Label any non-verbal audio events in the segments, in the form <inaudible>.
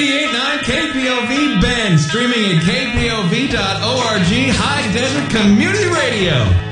88.9 KPOV Bend, streaming at kpov.org, High Desert Community Radio.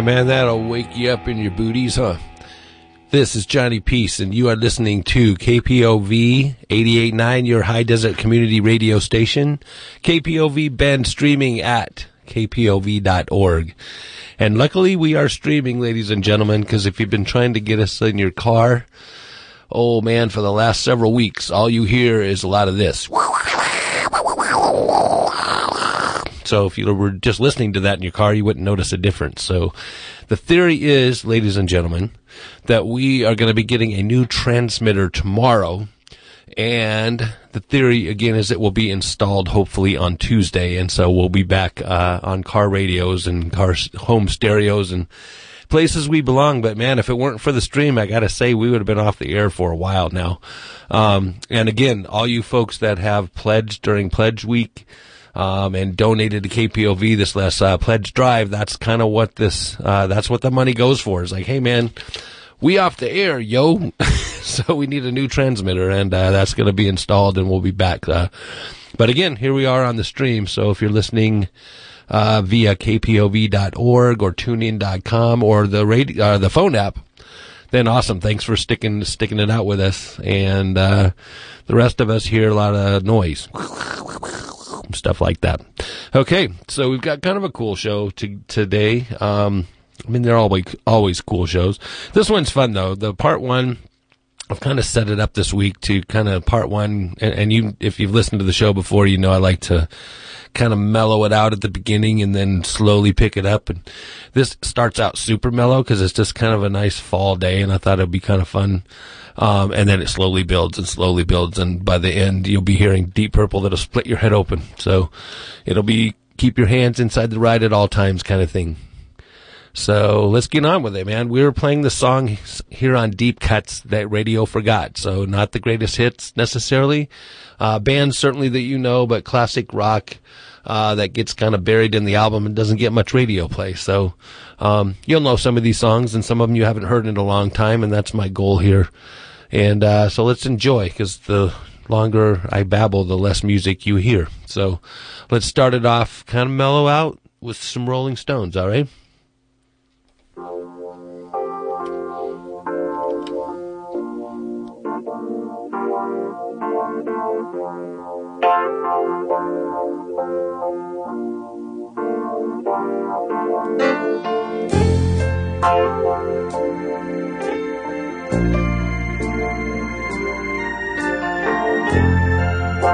Yeah, man, that'll wake you up in your booties, huh? This is Johnny Peace, and you are listening to KPOV 889, your high desert community radio station. KPOV Bend streaming at kpov.org. And luckily, we are streaming, ladies and gentlemen, because if you've been trying to get us in your car, oh man, for the last several weeks, all you hear is a lot of this. So if you were just listening to that in your car, you wouldn't notice a difference. So the theory is, ladies and gentlemen, that we are going to be getting a new transmitter tomorrow. And the theory again is it will be installed hopefully on Tuesday. And so we'll be back, uh, on car radios and car home stereos and places we belong. But man, if it weren't for the stream, I gotta say we would have been off the air for a while now. Um, and again, all you folks that have pledged during pledge week, um, and donated to KPOV this last uh, pledge drive. That's kind of what this, uh, that's what the money goes for. It's like, hey man, we off the air, yo. <laughs> so we need a new transmitter, and uh, that's going to be installed, and we'll be back. Uh, but again, here we are on the stream. So if you're listening uh, via kpov.org or tunein.com or the radio, uh, the phone app, then awesome. Thanks for sticking sticking it out with us. And uh, the rest of us hear a lot of noise <laughs> stuff like that. Okay, so we've got kind of a cool show to, today. Um, I mean, they're always always cool shows. This one's fun though. The part one, I've kind of set it up this week to kind of part one, and, and you, if you've listened to the show before, you know I like to kind of mellow it out at the beginning and then slowly pick it up. And this starts out super mellow because it's just kind of a nice fall day, and I thought it'd be kind of fun um, and then it slowly builds and slowly builds. And by the end, you'll be hearing Deep Purple that'll split your head open. So it'll be keep your hands inside the ride at all times kind of thing. So let's get on with it, man. We were playing the song here on Deep Cuts that radio forgot. So not the greatest hits necessarily. Uh, bands certainly that you know, but classic rock, uh, that gets kind of buried in the album and doesn't get much radio play. So, um, you'll know some of these songs and some of them you haven't heard in a long time. And that's my goal here and uh, so let's enjoy because the longer I babble, the less music you hear. So let's start it off kind of mellow out with some Rolling Stones, all right? When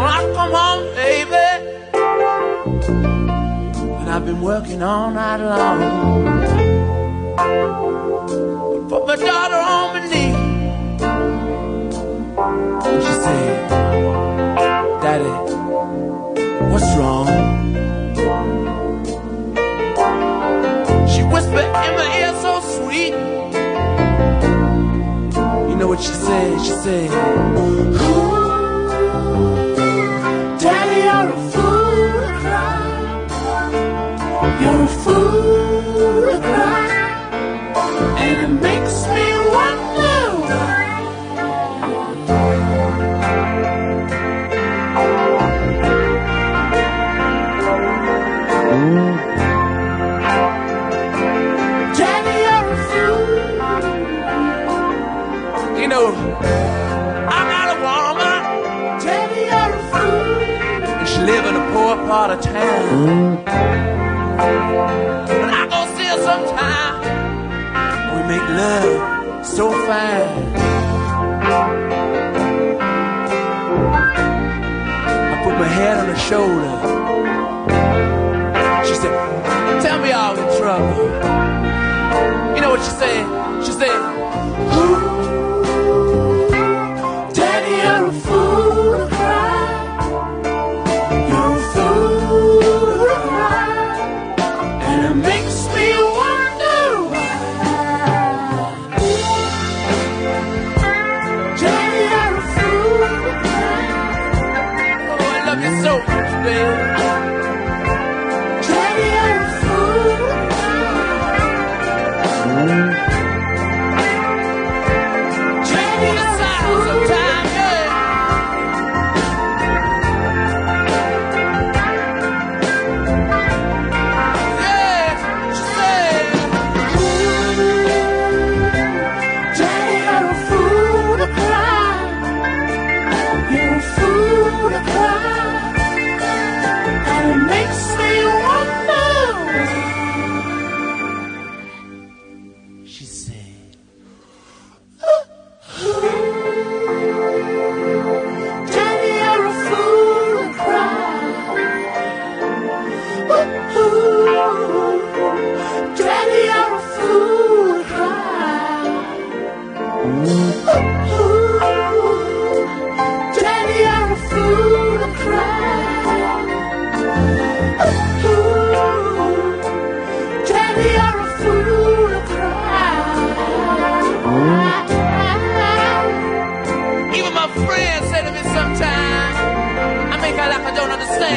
I come home, baby, and I've been working all night long. Put my daughter on my knee, and she said, "Daddy, what's wrong?" She whispered in my ear. You know what she said? She said, Daddy, you're a fool. You're a fool. Out of town. And I go still sometime. We make love so fine. I put my head on her shoulder. She said, Tell me I'm in trouble. You know what she said? She said,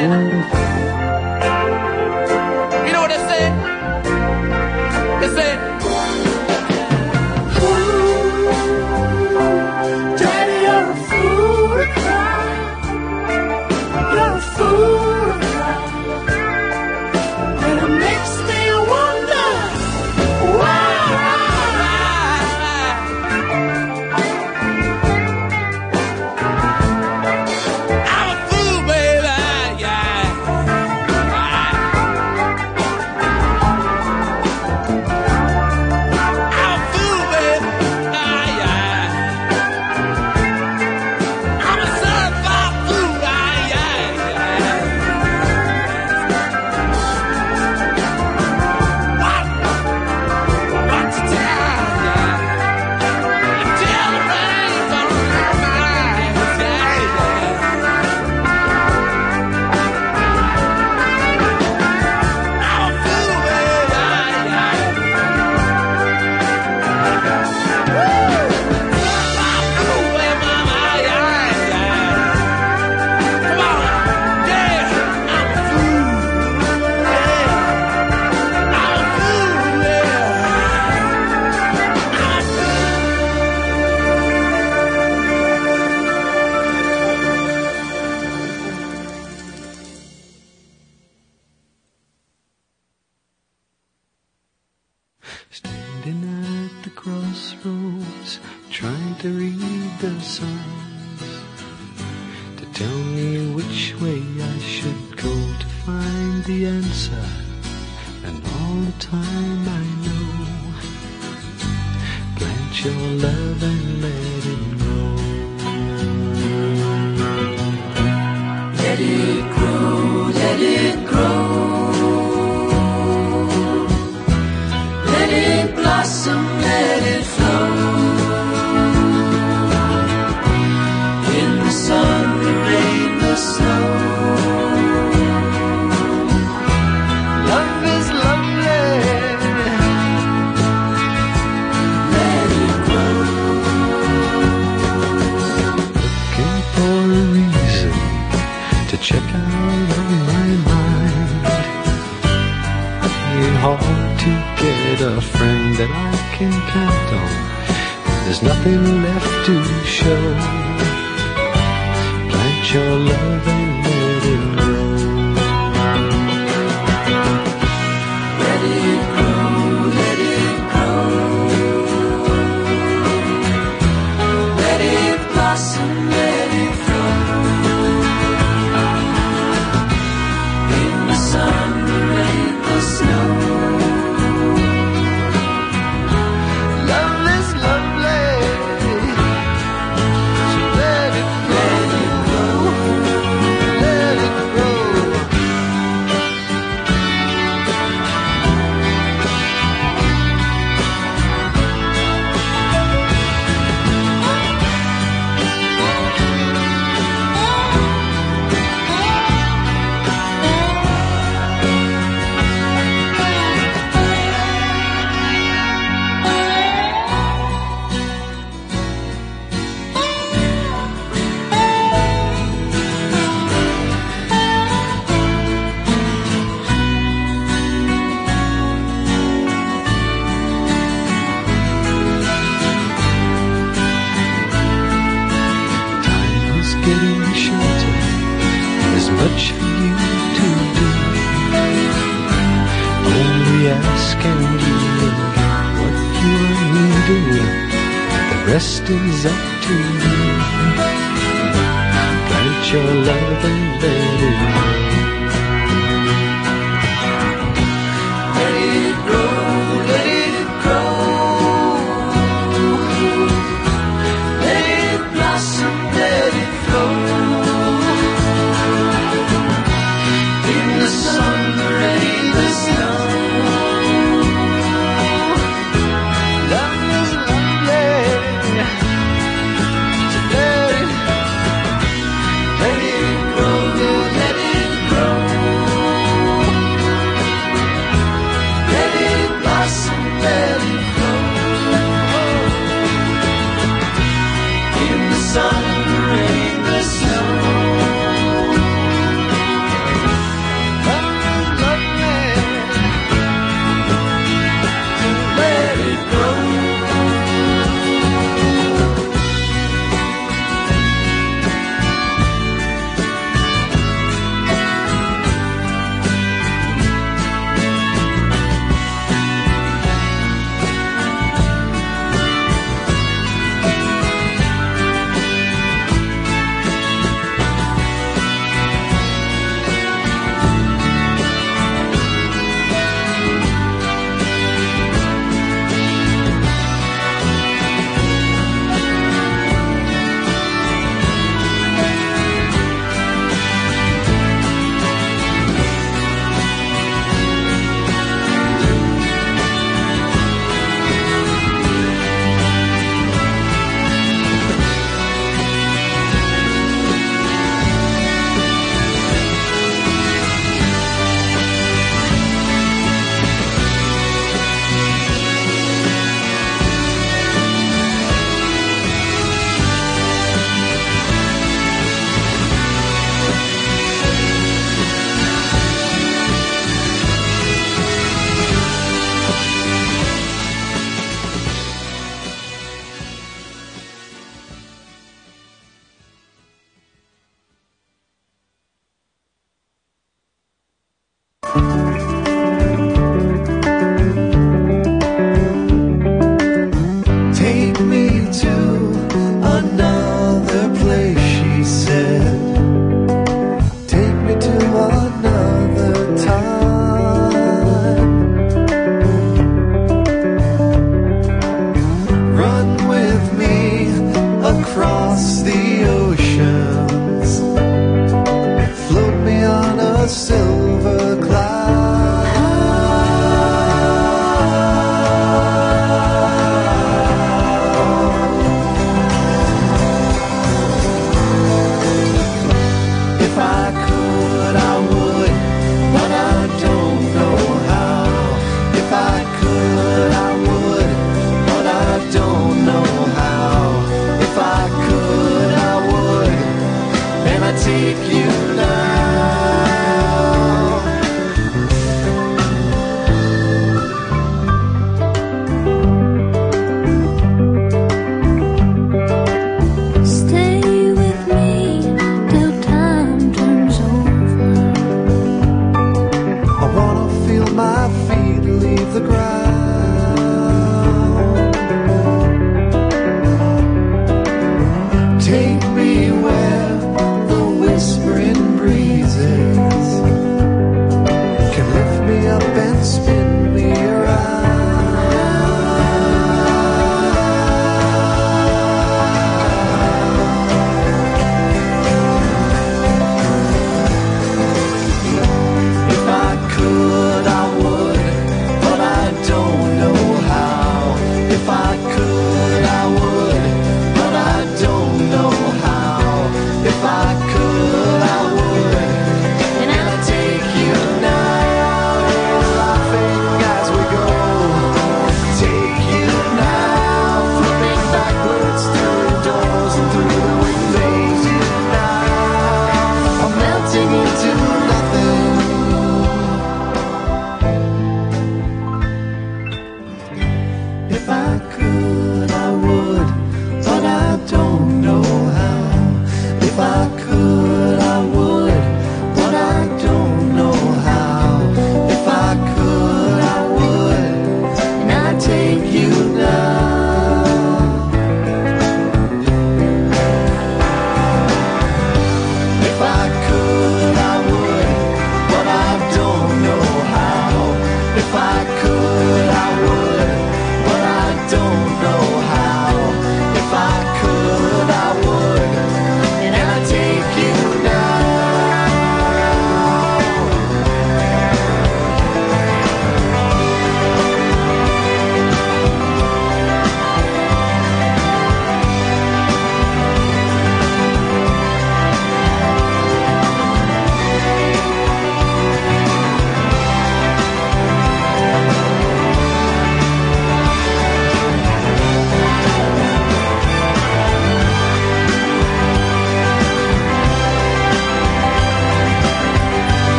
嗯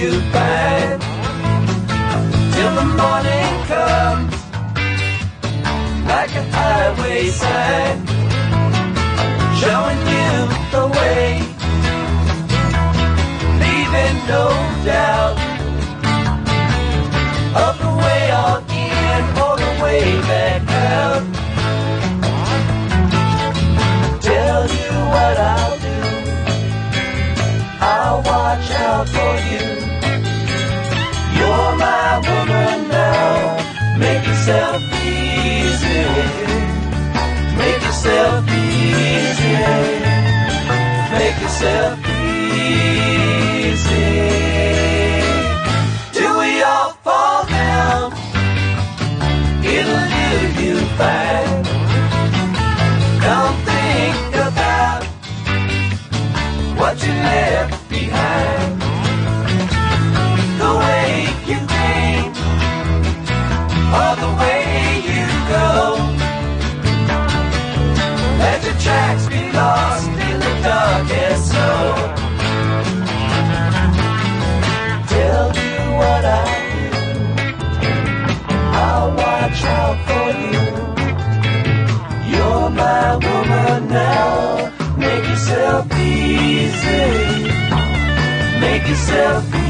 you find till the morning comes like a highway sign showing you the way. Leaving no doubt of the way on in or the way back out. Tell you what I'll do. I'll watch out for you yourself easy. Yourself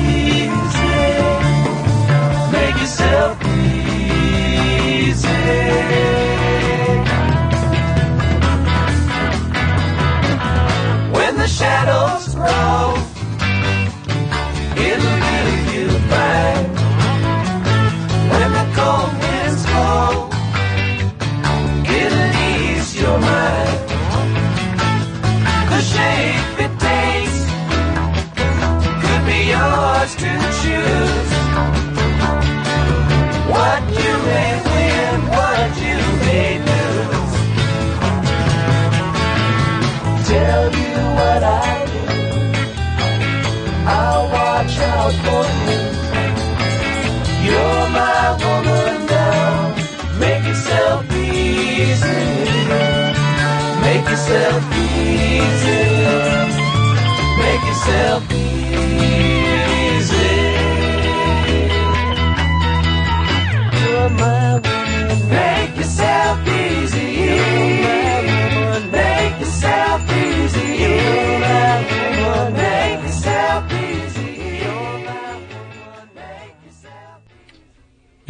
out for you. You're my woman now. Make yourself easy. Make yourself easy. Make yourself easy. You're my woman. Make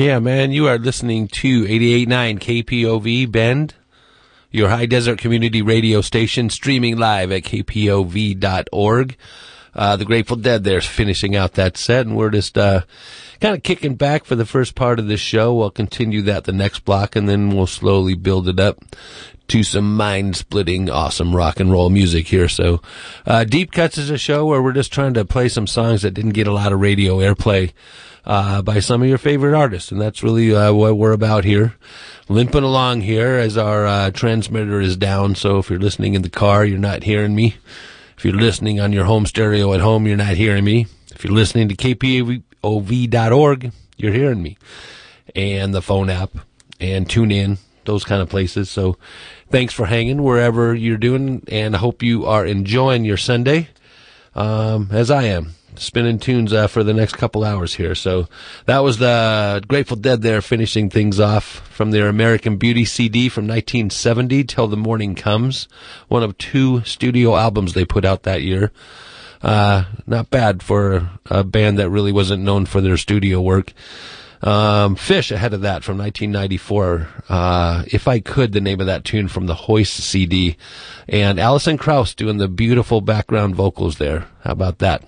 Yeah, man, you are listening to 88.9 KPOV Bend, your high desert community radio station, streaming live at kpov.org. Uh, the Grateful Dead there's finishing out that set, and we're just uh, kind of kicking back for the first part of this show. We'll continue that the next block, and then we'll slowly build it up to some mind-splitting, awesome rock and roll music here. So, uh, Deep Cuts is a show where we're just trying to play some songs that didn't get a lot of radio airplay uh, by some of your favorite artists, and that's really uh, what we're about here. Limping along here as our uh, transmitter is down, so if you're listening in the car, you're not hearing me. If you're listening on your home stereo at home, you're not hearing me. If you're listening to kpov.org, you're hearing me. And the phone app and tune in, those kind of places. So thanks for hanging wherever you're doing, and I hope you are enjoying your Sunday, um, as I am. Spinning tunes uh, for the next couple hours here. So that was the Grateful Dead there finishing things off from their American Beauty CD from 1970 Till the Morning Comes. One of two studio albums they put out that year. Uh, not bad for a band that really wasn't known for their studio work. Um, Phish ahead of that from 1994. Uh, if I could, the name of that tune from the Hoist CD. And Alison Krauss doing the beautiful background vocals there. How about that?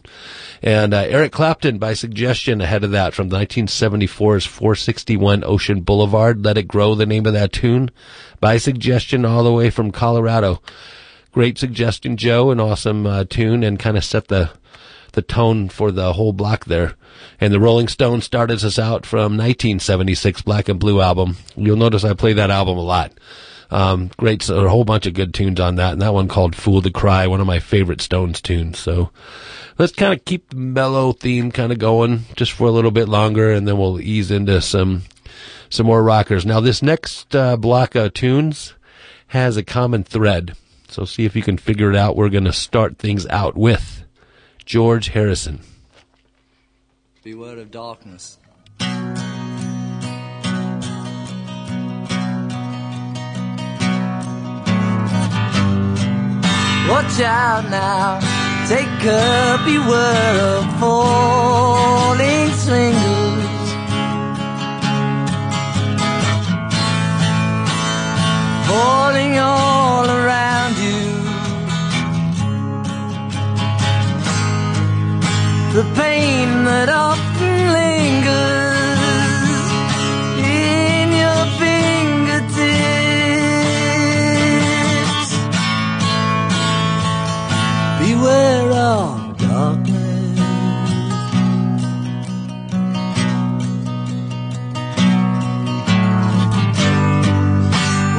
And uh, Eric Clapton by suggestion ahead of that from 1974's 461 Ocean Boulevard. Let It Grow, the name of that tune. By suggestion all the way from Colorado. Great suggestion, Joe. An awesome uh, tune and kind of set the the tone for the whole block there. And the Rolling Stones started us out from 1976 Black and Blue album. You'll notice I play that album a lot. Um, great, so a whole bunch of good tunes on that, and that one called "Fool to Cry," one of my favorite Stones tunes. So let's kind of keep the mellow theme kind of going just for a little bit longer, and then we'll ease into some some more rockers. Now, this next uh, block of tunes has a common thread, so see if you can figure it out. We're going to start things out with George Harrison. Beware of darkness. Watch out now, take care, beware of falling swingers. Falling all around The pain that often lingers in your fingertips. Beware of darkness.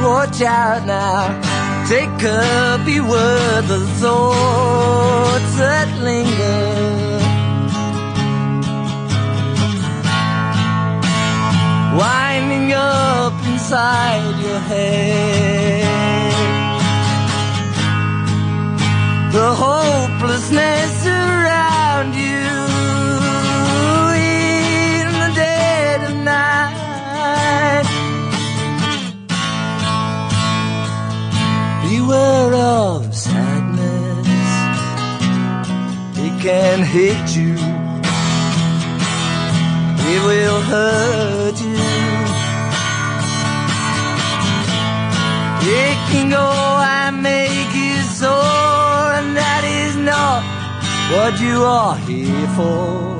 Watch out now, take care, beware the thoughts that linger. Winding up inside your head. The hopelessness around you in the dead of night. Beware of sadness, it can hit you, it will hurt you. It can go and make you sore, and that is not what you are here for.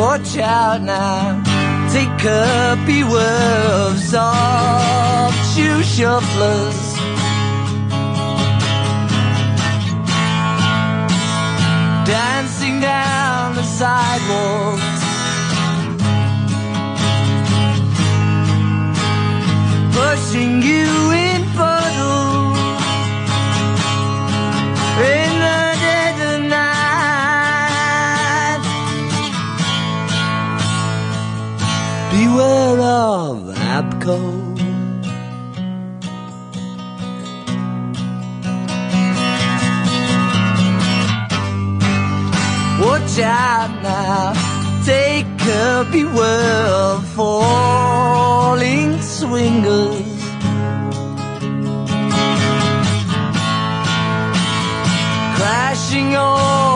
Watch out now, take care, beware of soft shoe shufflers. Dancing down the sidewalks. Pushing you in puddles in the dead of night. Beware of Abco. Watch now, take care, beware of falling swingers. Crashing all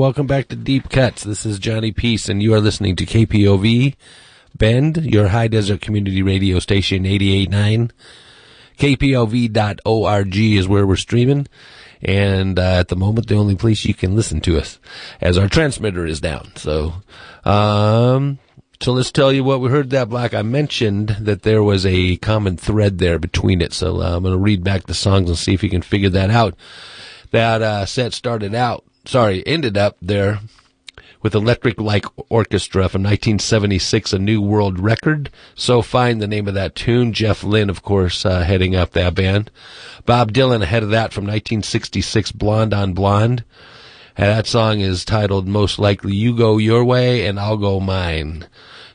welcome back to Deep Cuts. This is Johnny Peace, and you are listening to KPOV Bend, your high desert community radio station, 88.9. KPOV.org is where we're streaming. And uh, at the moment, the only place you can listen to us, as our transmitter is down. So, um, so let's tell you what we heard that block. I mentioned that there was a common thread there between it. So uh, I'm going to read back the songs and see if you can figure that out. That uh, set started out, sorry, ended up there with Electric Light Orchestra from 1976, a New World Record. So fine, the name of that tune. Jeff Lynne, of course, uh, heading up that band. Bob Dylan ahead of that from 1966, Blonde on Blonde. And that song is titled Most Likely You Go Your Way and I'll Go Mine.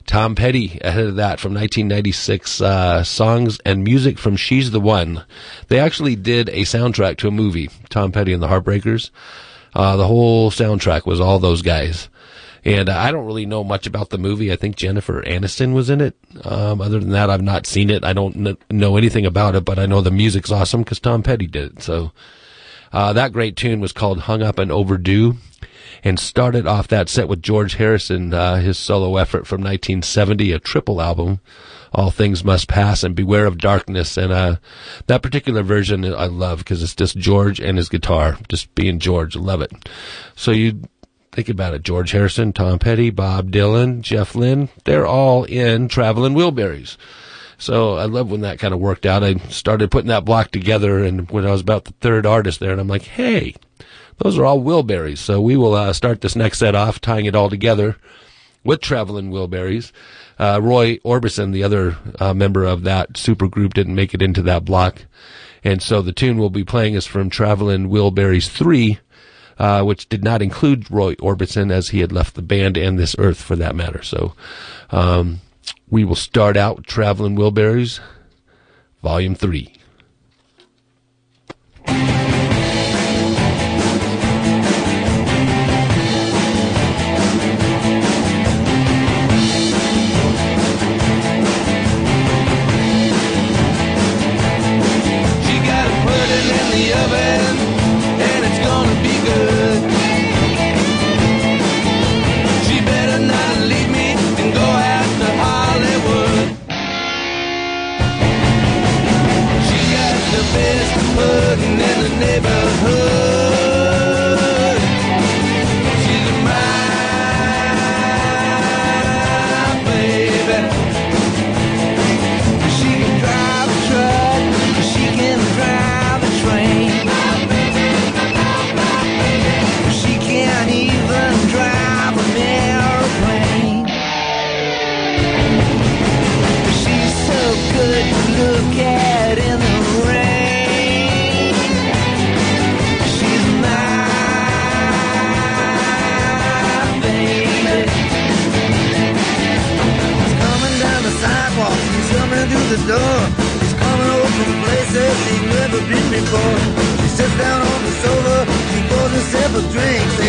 Tom Petty ahead of that from 1996, uh, songs and music from She's the One. They actually did a soundtrack to a movie, Tom Petty and the Heartbreakers. Uh, the whole soundtrack was all those guys. And I don't really know much about the movie. I think Jennifer Aniston was in it. Um, other than that, I've not seen it. I don't kn- know anything about it, but I know the music's awesome because Tom Petty did it. So, uh, that great tune was called Hung Up and Overdue and started off that set with George Harrison, uh, his solo effort from 1970, a triple album, All Things Must Pass and Beware of Darkness. And, uh, that particular version I love because it's just George and his guitar, just being George. Love it. So you think about it. George Harrison, Tom Petty, Bob Dylan, Jeff Lynne, they're all in Traveling Wilburys. So I love when that kind of worked out. I started putting that block together and when I was about the third artist there and I'm like, hey, those are all Wilburys. So we will uh, start this next set off tying it all together with Traveling Wilburys. Uh, Roy Orbison, the other uh, member of that super group, didn't make it into that block. And so the tune we'll be playing is from Traveling Wilburys 3, uh, which did not include Roy Orbison as he had left the band and this earth for that matter. So, um, we will start out with Traveling Wilburys, Volume 3. Herself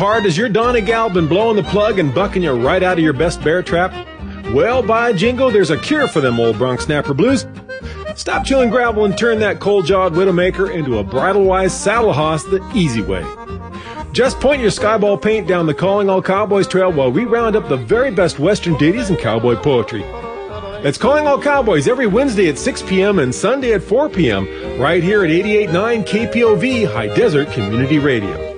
part is your Donna gal been blowing the plug and bucking you right out of your best bear trap? Well, by jingo, there's a cure for them old bronc snapper blues. Stop chewing gravel and turn that cold-jawed Widowmaker into a bridle-wise saddle hoss the easy way. Just point your skewbald paint down the Calling All Cowboys trail while we round up the very best Western ditties and cowboy poetry. It's Calling All Cowboys every Wednesday at 6 p.m. and Sunday at 4 p.m. right here at 88.9 KPOV High Desert Community Radio.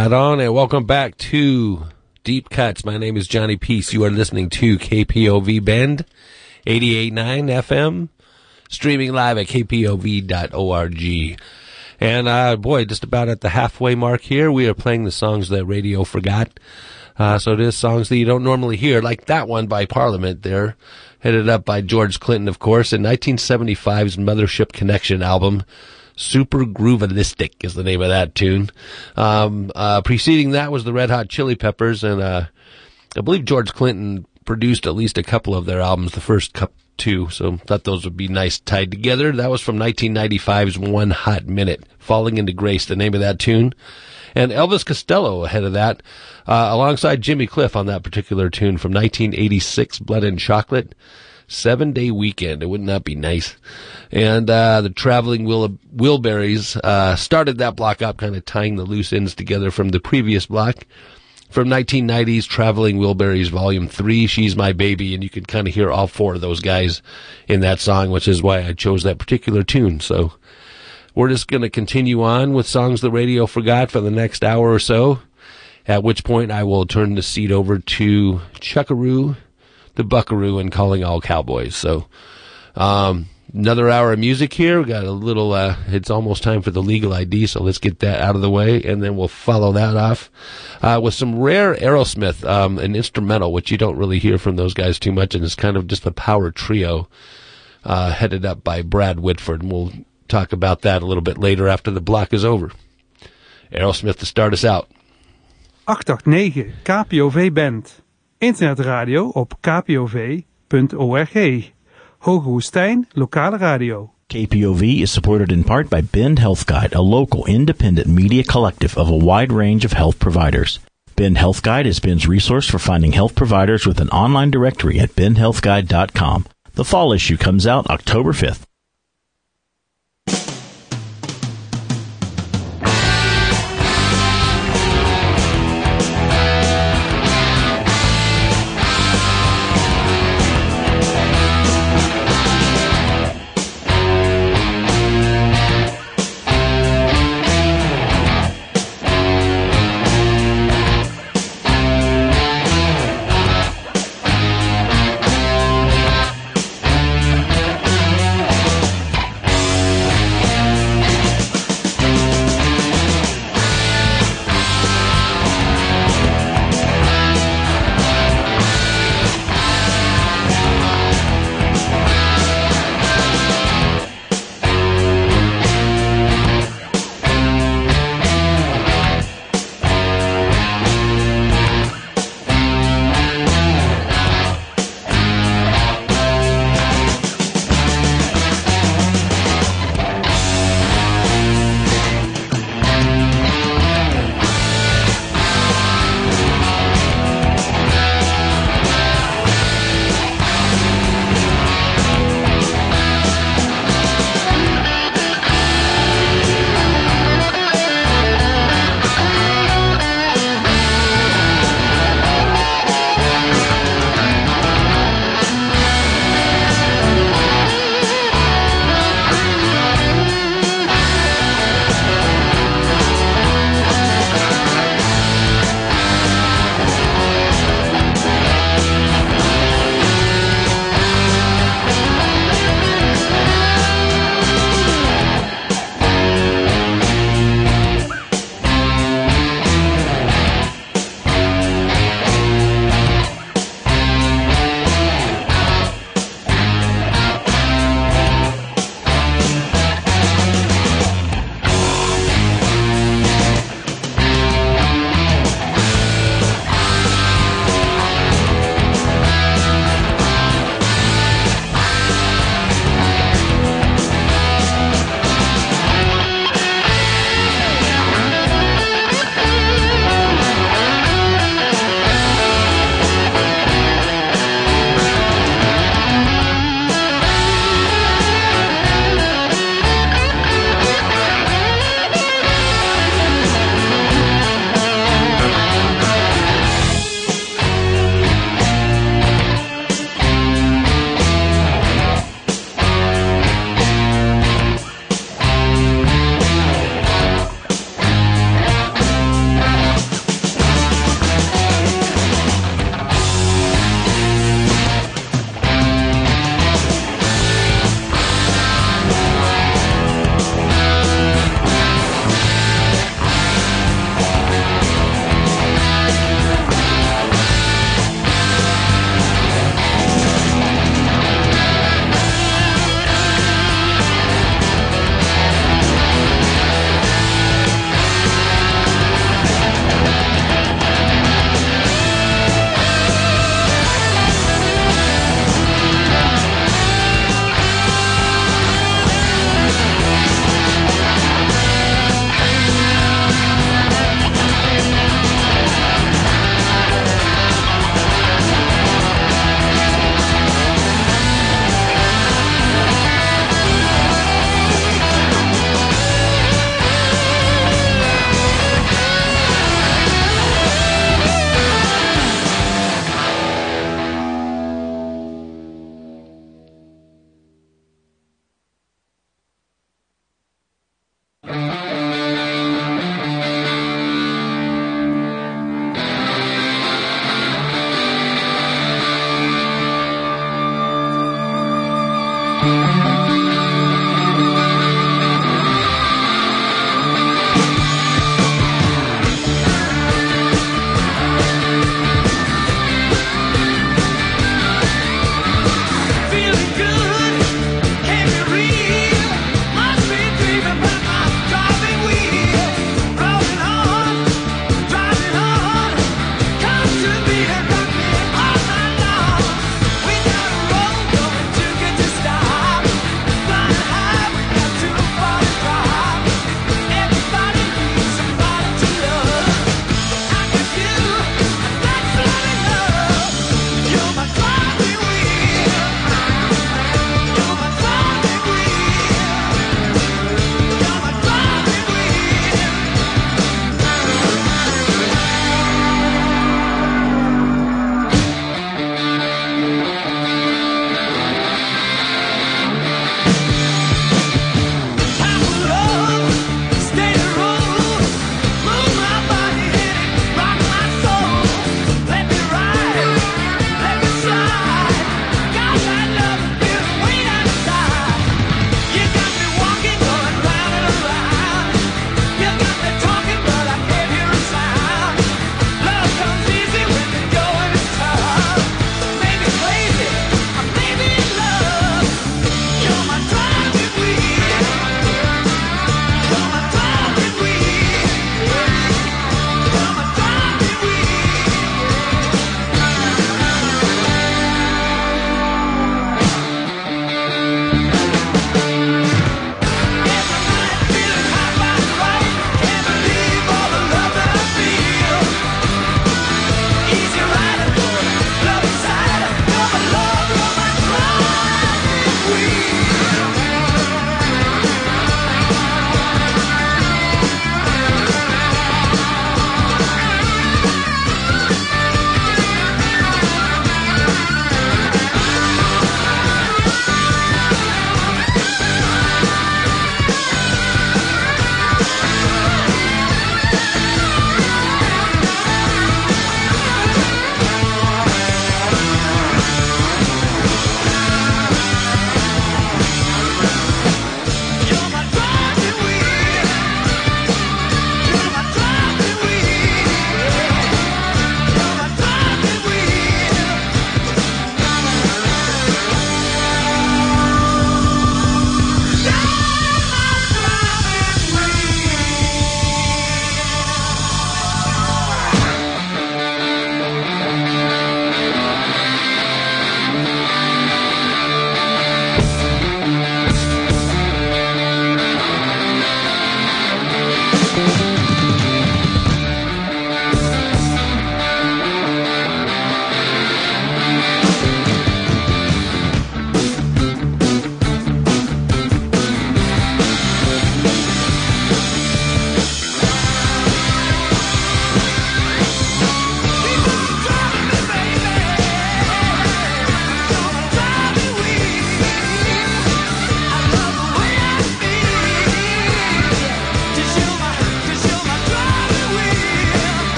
Right on, and welcome back to Deep Cuts. My name is Johnny Peace. You are listening to KPOV Bend, 88.9 FM, streaming live at kpov.org. And, uh, boy, just about at the halfway mark here, we are playing the songs that radio forgot. Uh, so it is songs that you don't normally hear, like that one by Parliament there, headed up by George Clinton, of course, in 1975's Mothership Connection album. Super Groovalistic is the name of that tune. Um, uh, preceding that was the Red Hot Chili Peppers, and uh, I believe George Clinton produced at least a couple of their albums, the first two, so thought those would be nice tied together. That was from 1995's One Hot Minute, Falling into Grace, the name of that tune. And Elvis Costello ahead of that, uh, alongside Jimmy Cliff on that particular tune from 1986, Blood and Chocolate. Seven day weekend. It would not be nice. And, uh, the traveling Will- Wilburys, uh, started that block up, kind of tying the loose ends together from the previous block. From 1990s, Traveling Wilburys Volume 3, She's My Baby, and you can kind of hear all four of those guys in that song, which is why I chose that particular tune. So, we're just going to continue on with songs the radio forgot for the next hour or so. At which point I will turn the seat over to Chuckaroo, the Buckaroo, and calling all cowboys. So, um, another hour of music here. We got a little, uh, it's almost time for the legal ID, so let's get that out of the way, and then we'll follow that off, uh, with some rare Aerosmith, um, an instrumental, which you don't really hear from those guys too much, and it's kind of just the power trio, uh, headed up by Brad Whitford, and we'll talk about that a little bit later after the block is over. Aerosmith to start us out. 889 KPOV Bend. Internetradio op kpov.org. Hoge Woestijn, lokale radio. KPOV is supported in part by Bend Health Guide, a local independent media collective of a wide range of health providers. Bend Health Guide is Bend's resource for finding health providers with an online directory at bendhealthguide.com. The fall issue comes out October 5th.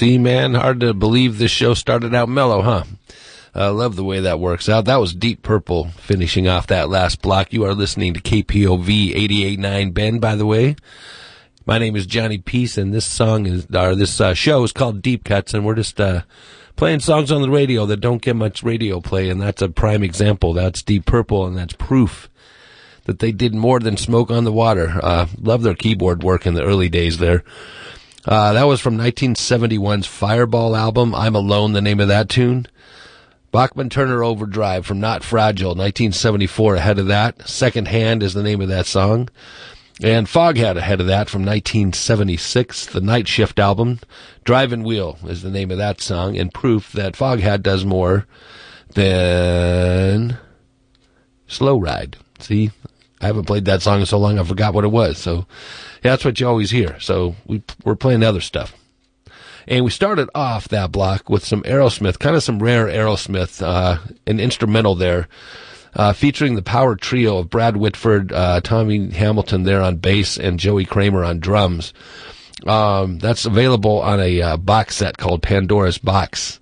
See, man, hard to believe this show started out mellow, huh? I love the way that works out. That was Deep Purple finishing off that last block. You are listening to KPOV 88.9 Bend, by the way. My name is Johnny Peace, and this song is, or this uh, show is called Deep Cuts, and we're just uh, playing songs on the radio that don't get much radio play, and that's a prime example. That's Deep Purple, and that's proof that they did more than smoke on the water. Uh, love their keyboard work in the early days there. Uh, that was from 1971's Fireball album. I'm Alone, the name of that tune. Bachman Turner Overdrive from Not Fragile, 1974 ahead of that. Second Hand is the name of that song. And Foghat ahead of that from 1976, the Night Shift album. Drivin' Wheel is the name of that song, and proof that Foghat does more than Slow Ride. See, I haven't played that song in so long I forgot what it was. So yeah, that's what you always hear. So we, we're playing other stuff. And we started off that block with some Aerosmith, kind of some rare Aerosmith, uh, an instrumental there, uh, featuring the power trio of Brad Whitford, uh, Tommy Hamilton there on bass, and Joey Kramer on drums. Um, that's available on a uh, box set called Pandora's Box.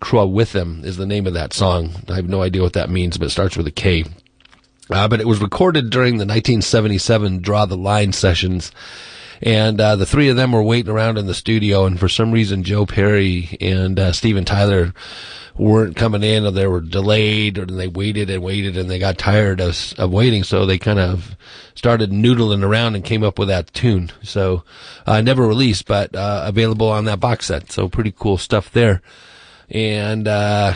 Krawhitham is the name of that song. I have no idea what that means, but it starts with a K. Uh, but it was recorded during the 1977 Draw the Line sessions. And uh, the three of them were waiting around in the studio, and for some reason, Joe Perry and uh, Steven Tyler weren't coming in, or they were delayed, or they waited and waited, and they got tired of, of waiting, so they kind of started noodling around and came up with that tune. So, uh, never released, but uh, available on that box set. So, pretty cool stuff there. And uh,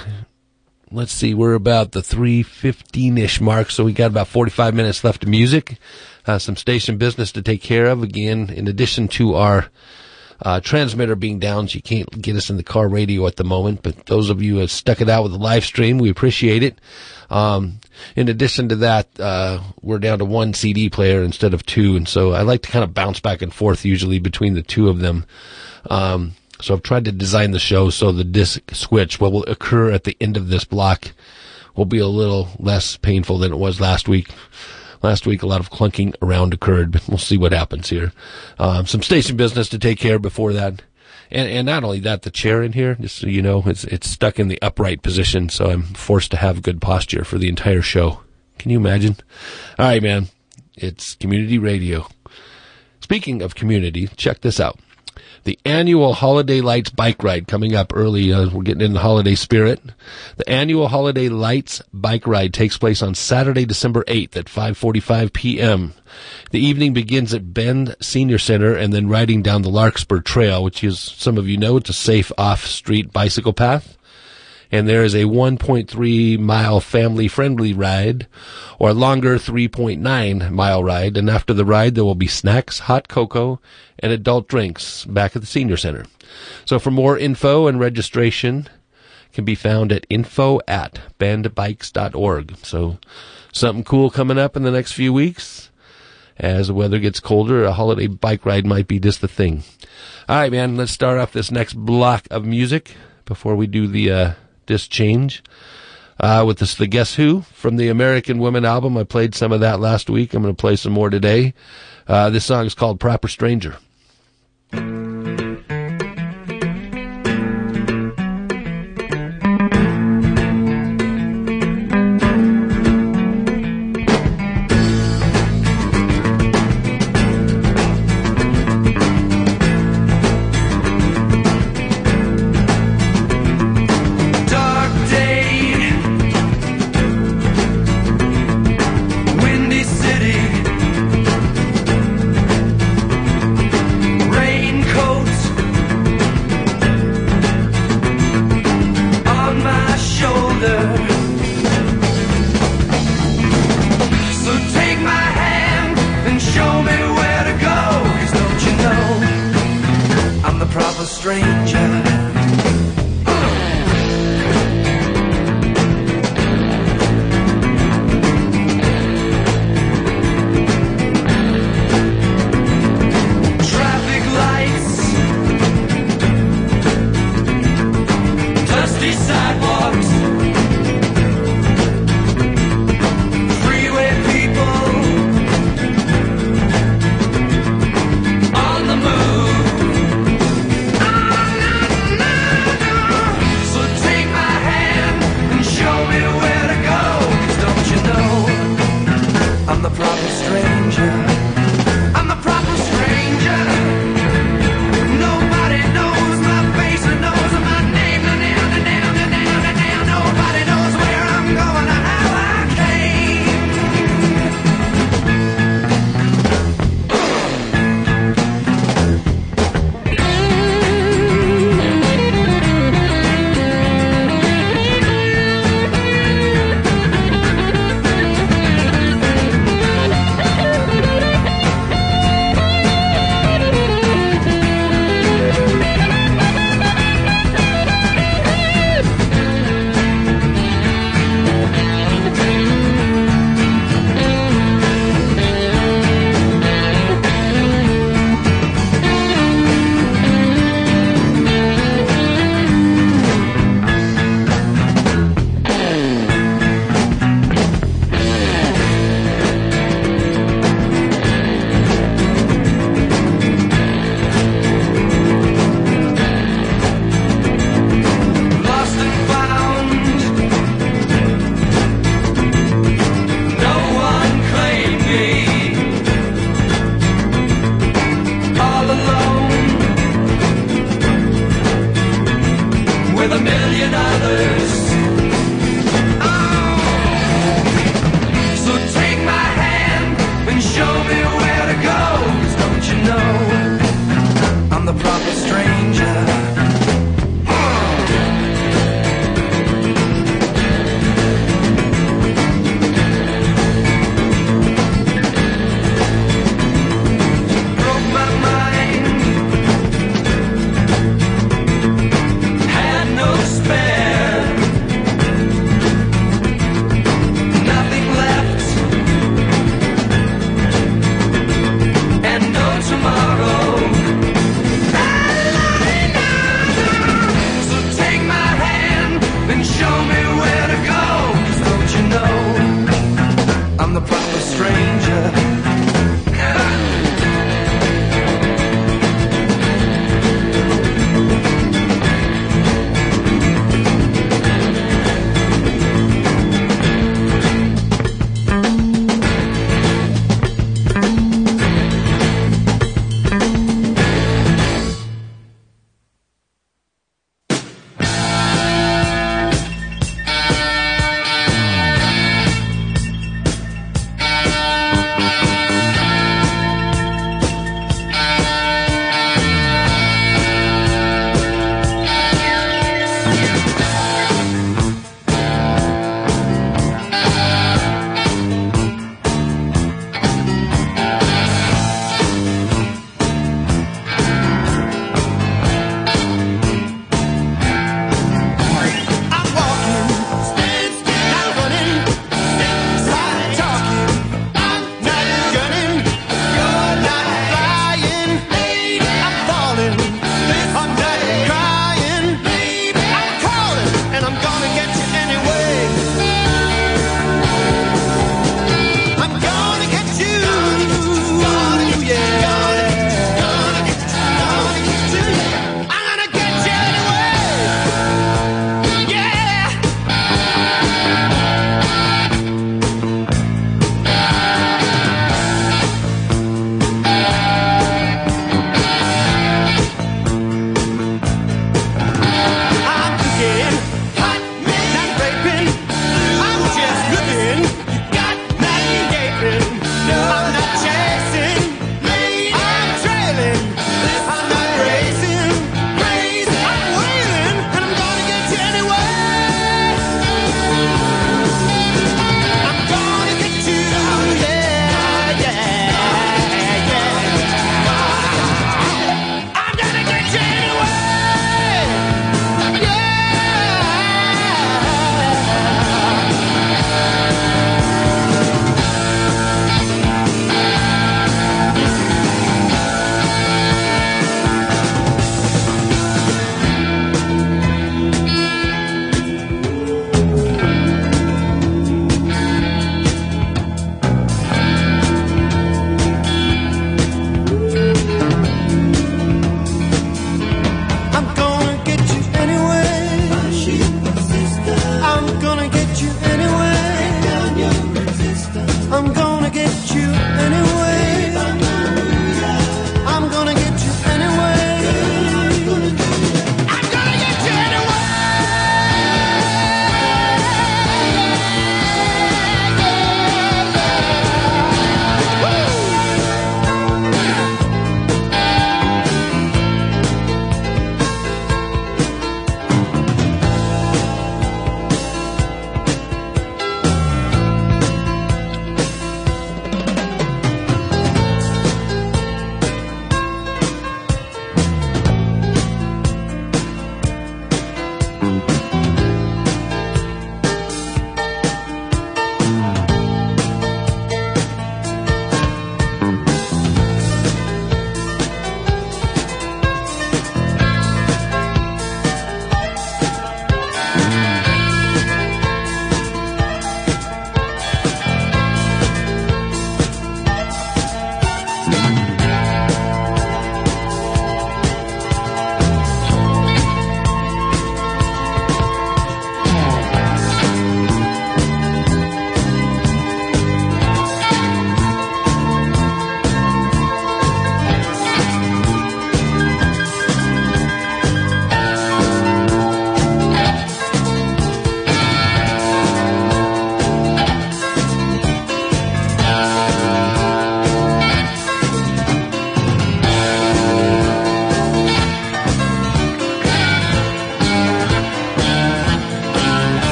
let's see, we're about the 315-ish mark, so we got about 45 minutes left of music. uh, some station business to take care of. Again, in addition to our uh, transmitter being down, so you can't get us in the car radio at the moment. But those of you who have stuck it out with the live stream, we appreciate it. Um, in addition to that, uh, we're down to one CD player instead of two, and so I like to kind of bounce back and forth usually between the two of them. Um, so I've tried to design the show so the disc switch, what will occur at the end of this block, will be a little less painful than it was last week. Last week, a lot of clunking around occurred, but we'll see what happens here. Um, some station business to take care of before that. And, and not only that, the chair in here, just so you know, it's, it's stuck in the upright position, so I'm forced to have good posture for the entire show. Can you imagine? All right, man. It's community radio. Speaking of community, check this out. The annual Holiday Lights bike ride coming up early. Uh, we're getting in the holiday spirit. The annual Holiday Lights bike ride takes place on Saturday, December 8th at 5:45 p.m. The evening begins at Bend Senior Center and then riding down the Larkspur Trail, which is some of you know it's a safe off-street bicycle path and there is a 1.3 mile family friendly ride or longer 3.9 mile ride. And after the ride, there will be snacks, hot cocoa, and adult drinks back at the senior center. So for more info and registration can be found at info at bendbikes.org. So something cool coming up in the next few weeks. As the weather gets colder, a holiday bike ride might be just the thing. All right, man, let's start off this next block of music before we do the uh, disc change. Uh, with this, the Guess Who from the American Woman album. I played some of that last week. I'm going to play some more today. Uh, this song is called Proper Stranger.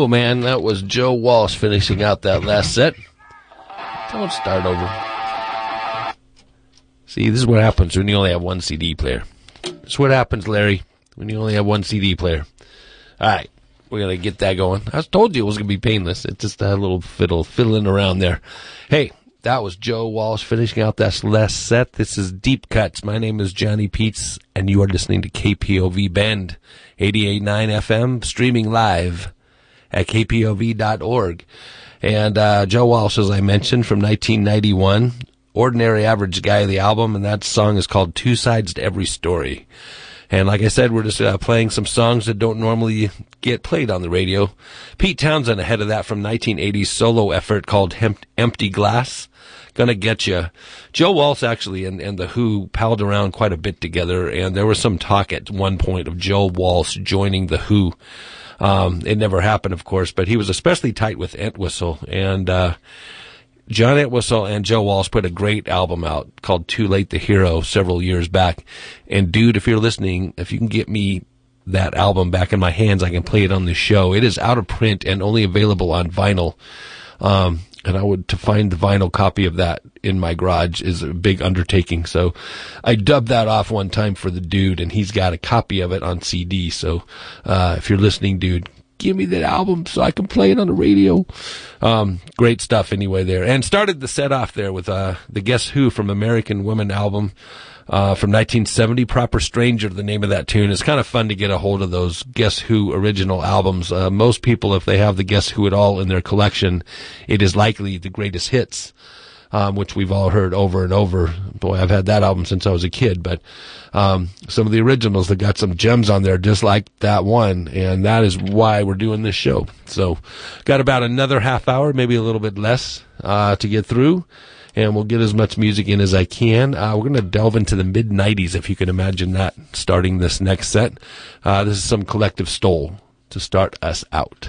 Cool, man. That was Joe Walsh finishing out that last set. Don't start over. See, this is what happens when you only have one CD player. This is what happens, Larry, when you only have one CD player. All right, we're gonna get that going. I told you it was gonna be painless. It's just a little fiddle fiddling around there. Hey, that was Joe Walsh finishing out that last set. This is Deep Cuts. My name is Johnny Peets, and you are listening to KPOV Bend, 88.9 FM, streaming live at kpov.org. And uh, Joe Walsh, as I mentioned, from 1991, Ordinary Average Guy, the album, and that song is called Two Sides to Every Story. And like I said, we're just uh, playing some songs that don't normally get played on the radio. Pete Townshend ahead of that from 1980's solo effort called Hem- Empty Glass. Gonna get you. Joe Walsh actually and, and the Who palled around quite a bit together, and there was some talk at one point of Joe Walsh joining the Who. Um, it never happened, of course, but he was especially tight with Entwistle, and uh, John Entwistle and Joe Walsh put a great album out called Too Late the Hero several years back. And dude, if you're listening, if you can get me that album back in my hands, I can play it on the show. It is out of print and only available on vinyl. Um, and I would to find the vinyl copy of that in my garage is a big undertaking. So I dubbed that off one time for the dude, and he's got a copy of it on CD. So uh, if you're listening, dude, give me that album so I can play it on the radio. Um, great stuff anyway there. And started the set off there with, uh, the Guess Who from American Women album. Uh, from 1970, Proper Stranger, the name of that tune. It's kind of fun to get a hold of those Guess Who original albums. Uh, most people, if they have the Guess Who at all in their collection, it is likely the greatest hits um, which we've all heard over and over. Boy, I've had that album since I was a kid, but um, some of the originals that got some gems on there, just like that one, and that is why we're doing this show. So, got about another half hour, maybe a little bit less, uh, to get through. And we'll get as much music in as I can. Uh, we're going to delve into the mid 90s, if you can imagine that, starting this next set. Uh, this is some Collective Soul to start us out.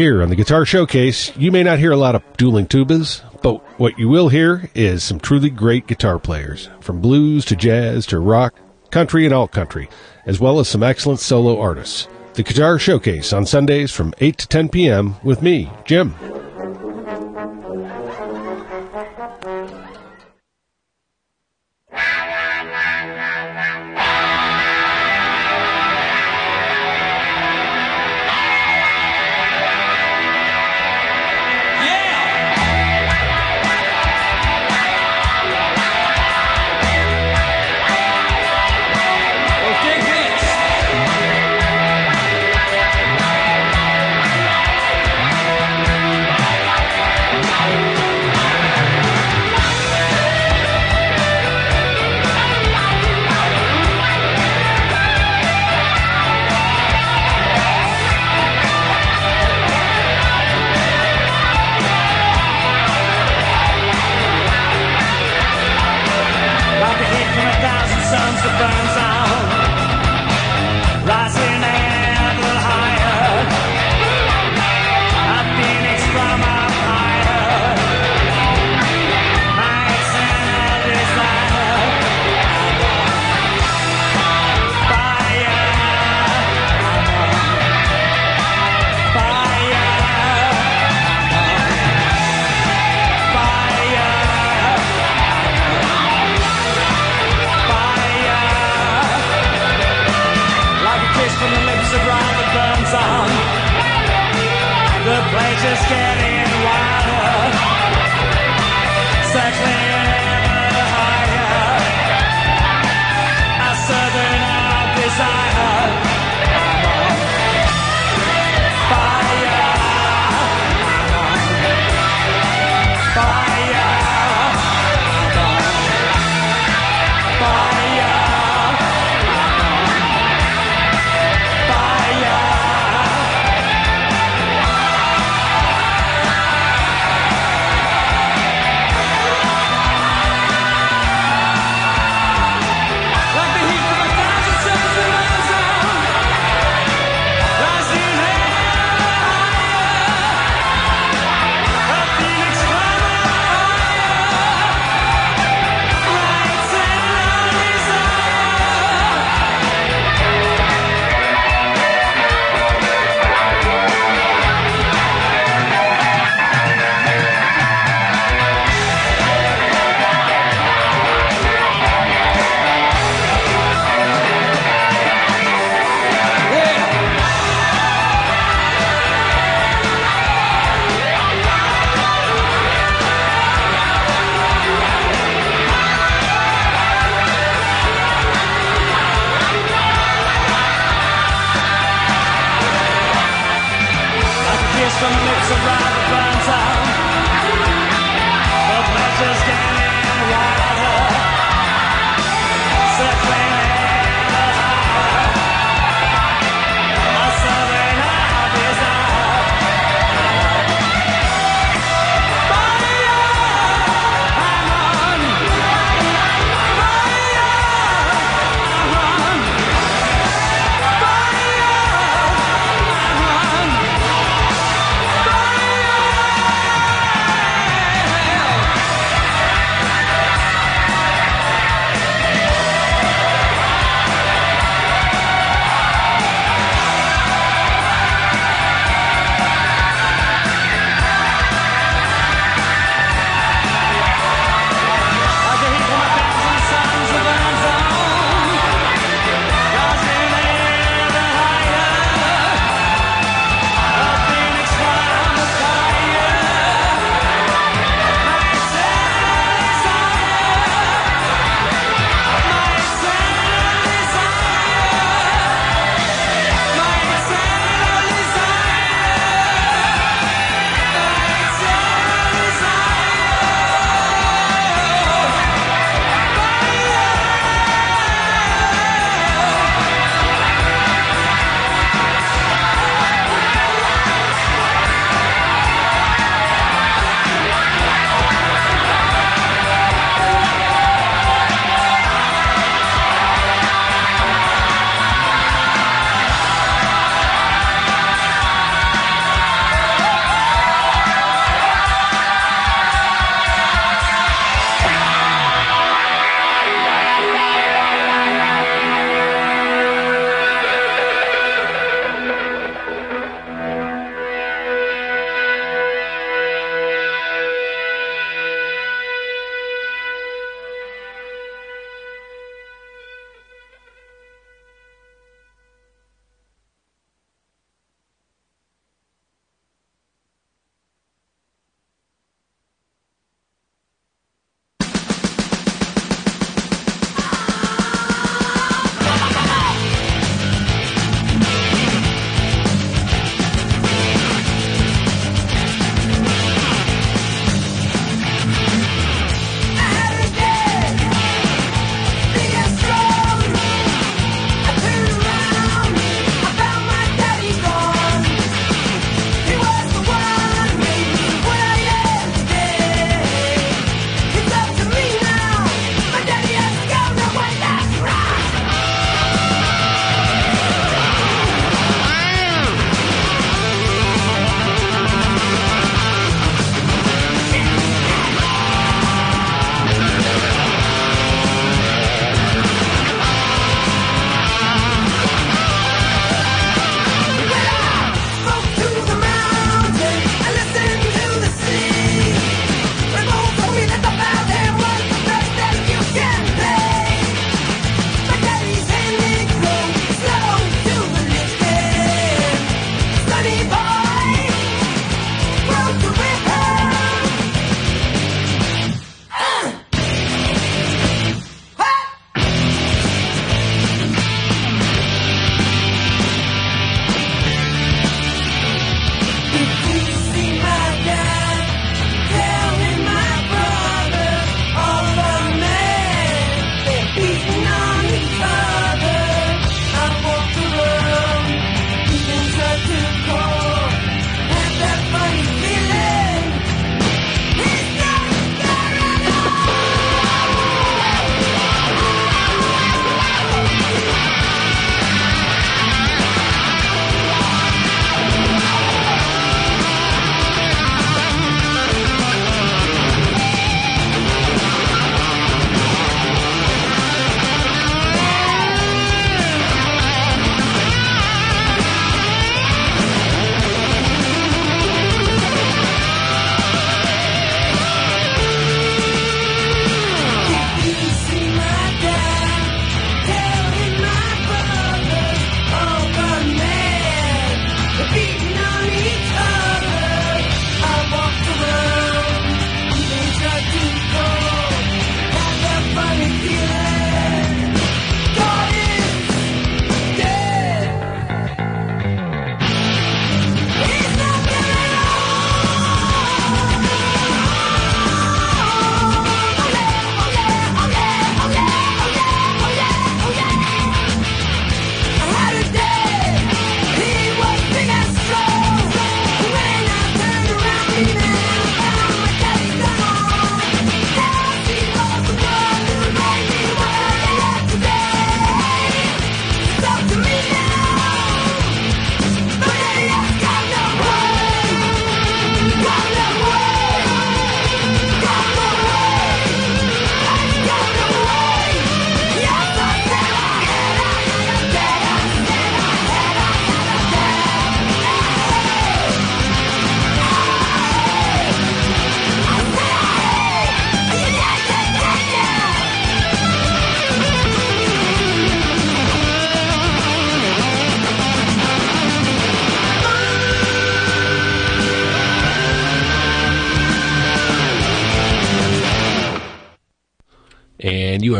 Here on the Guitar Showcase, you may not hear a lot of dueling tubas, but what you will hear is some truly great guitar players, from blues to jazz to rock, country and alt country, as well as some excellent solo artists. The Guitar Showcase on Sundays from 8 to 10 p.m. with me, Jim.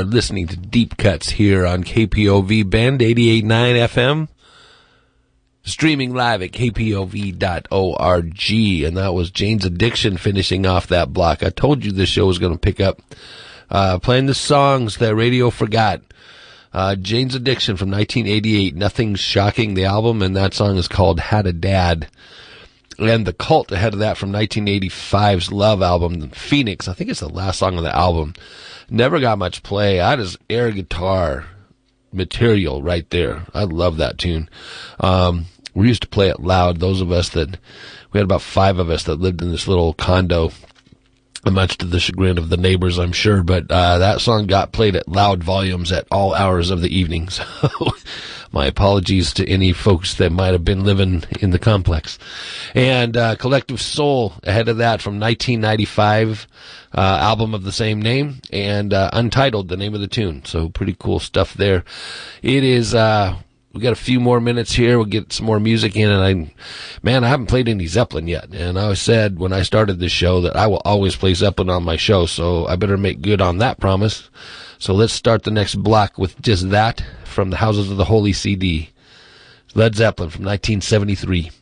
Are listening to Deep Cuts here on KPOV Bend 88.9 FM. Streaming live at kpov.org, and that was Jane's Addiction finishing off that block. I told you this show was going to pick up uh, playing the songs that radio forgot. Uh, Jane's Addiction from 1988, Nothing's Shocking, the album, and that song is called Had a Dad. And The Cult ahead of that from 1985's Love album, Phoenix. I think it's the last song on the album. Never got much play. That is air guitar material right there. I love that tune. Um, we used to play it loud. Those of us that, we had about five of us that lived in this little condo much to the chagrin of the neighbors, I'm sure. But uh, that song got played at loud volumes at all hours of the evening. <laughs> So my apologies to any folks that might have been living in the complex. And uh, Collective Soul ahead of that from 1995 uh, album of the same name and uh, Untitled, the name of the tune. So pretty cool stuff there. It is. We got a few more minutes here. We'll get some more music in, and I, man, I haven't played any Zeppelin yet. And I said when I started this show that I will always play Zeppelin on my show, so I better make good on that promise. So let's start the next block with just that from the Houses of the Holy CD, Led Zeppelin from 1973.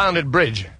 Confounded bridge?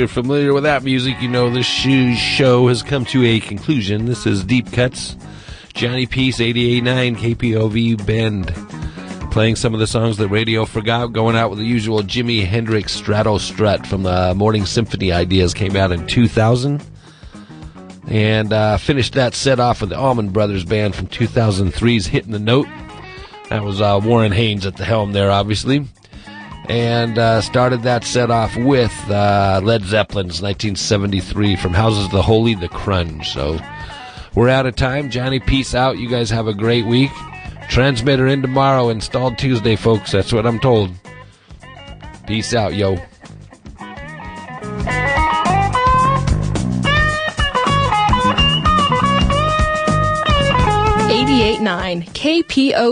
You're familiar with that music, you know this sh- show has come to a conclusion. This is Deep Cuts, Johnny Peace, 88.9 KPOV Bend, playing some of the songs that radio forgot, going out with the usual Jimi Hendrix Strato Strut from the Morning Symphony Ideas, came out in 2000. And uh, finished that set off with the Allman Brothers Band from 2003's Hitting the Note. That was uh, Warren Haynes at the helm there, obviously and uh, started that set off with uh, Led Zeppelin's 1973 from Houses of the Holy, The Crunge. So we're out of time. Johnny, peace out. You guys have a great week. Transmitter in tomorrow, installed Tuesday, folks. That's what I'm told. Peace out, yo. Eighty-eight nine KPO.